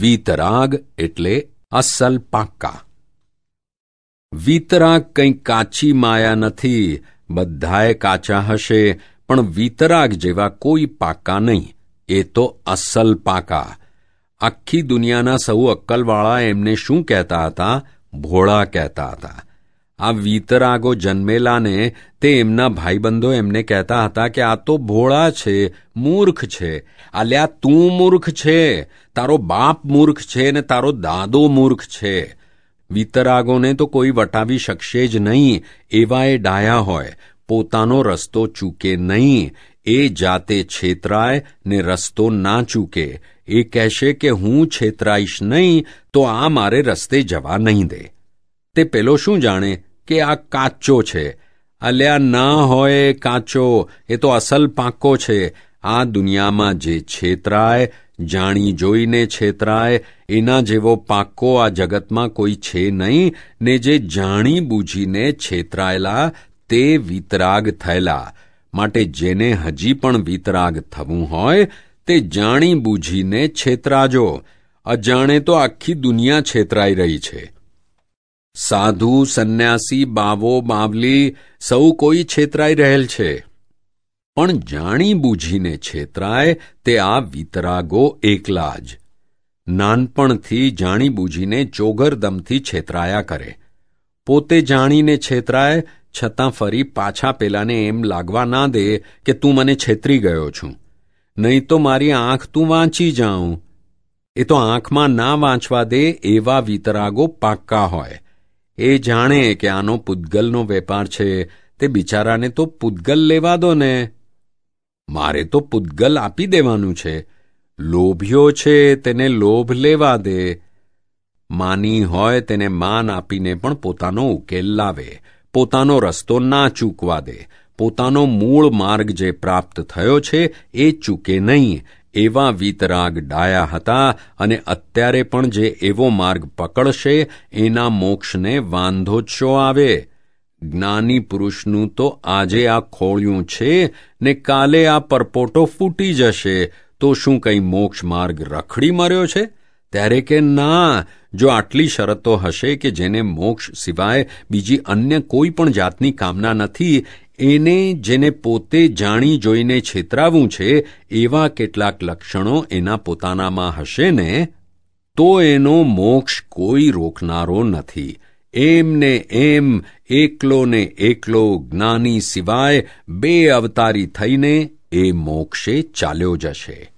વીતરાગ એટલે અસલ પાક્કા. વીતરાગ કંઈ કાચી માયા નથી, બધાએ કાચા હશે, પણ વીતરાગ જેવા કોઈ પાકા નહીં. એ તો અસલ પાકા આખી દુનિયાના સૌ અક્કલવાળા એમને શું કહેતા હતા? ભોળા કહેતા હતા. આ વીતરાગો જન્મેલાને તે એમના ભાઈબંધો એમને કહેતા હતા કે આ તો ભોળા છે, મૂર્ખ છે. આલ્યા, તું મૂર્ખ છે, તારો બાપ મૂર્ખ છે ને તારો દાદો મૂર્ખ છે. વીતરાગોને તો કોઈ વટાવી શકશે જ નહીં એવા એ ડાયા હોય. પોતાનો રસ્તો ચૂકે નહીં. એ જાતે છેતરાય ને રસ્તો ના ચૂકે. એ કહેશે કે હું છેતરાઈશ નહીં, તો આ મારે રસ્તે જવા નહીં દે. તે પેલો શું જાણે? કે આ કાચો છે. અલ્યા ના હોય કાચો, એ તો અસલ પાકો છે. આ દુનિયામાં જે છેતરાય, જાણી જોઈને છેતરાય, એના જેવો પાકો આ જગતમાં કોઈ છે નહીં, ને જે જાણી બૂજીને છેતરાયેલા, તે વિતરાગ થયેલા. માટે જેને હજી પણ વિતરાગ થવું હોય, તે જાણી બૂજીને છેતરાજો. અજાણે તો આખી દુનિયા છેતરાઈ રહી છે. સાધુ, સંન્યાસી, બાવો, બાવલી સૌ કોઈ છેતરાઈ રહેલ છે. પણ જાણી બૂજીને છેતરાય તે આ વિતરાગો એકલા જ. નાનપણથી જાણી બૂજીને ચોગરદમથી છેતરાયા કરે. પોતે જાણીને છેતરાય, છતાં ફરી પાછા પેલાને એમ લાગવા ના દે કે તું મને છેતરી ગયો છું. નહીં તો મારી આંખ તું વાંચી જાઉં. એ તો આંખમાં ના વાંચવા દે એવા વિતરાગો પાક્કા હોય. એ જાણે કે આનો પૂદગલનો વેપાર છે, તે બિચારાને તો પૂદગલ લેવા દો ને. મારે તો પૂદગલ આપી દેવાનું છે. લોભ્યો છે તેને લોભ લેવા દે. માની હોય તેને માન આપીને પણ પોતાનો ઉકેલ લાવે, પોતાનો રસ્તો ના ચૂકવા દે. પોતાનો મૂળ માર્ગ જે પ્રાપ્ત થયો છે એ ચૂકે નહીં. એવા વીતરાગ ડાયા હતા અને અત્યારે પણ જે એવો માર્ગ પકડશે, એના મોક્ષને વાંધો શો આવે. જ્ઞાની પુરુષનું તો આજે આ ખોળ્યું છે ને કાલે આ પરપોટો ફૂટી જશે. તો શું કંઈ મોક્ષ માર્ગ રખડી મર્યો છે? ત્યારે કે ના, જો આટલી શરતો હશે કે જેને મોક્ષ સિવાય બીજી અન્ય કોઈ પણ જાતની કામના નથી એને જેને પોતે જાણી જોઈને છેતરાવું છે, એવા કેટલાક લક્ષણો એના પોતાનામાં હશે ને, તો એનો મોક્ષ કોઈ રોકનારો નથી. એમ ને એમ, એકલો ને એકલો જ્ઞાની સિવાય બે અવતારી થઈને એ મોક્ષે ચાલ્યો જશે.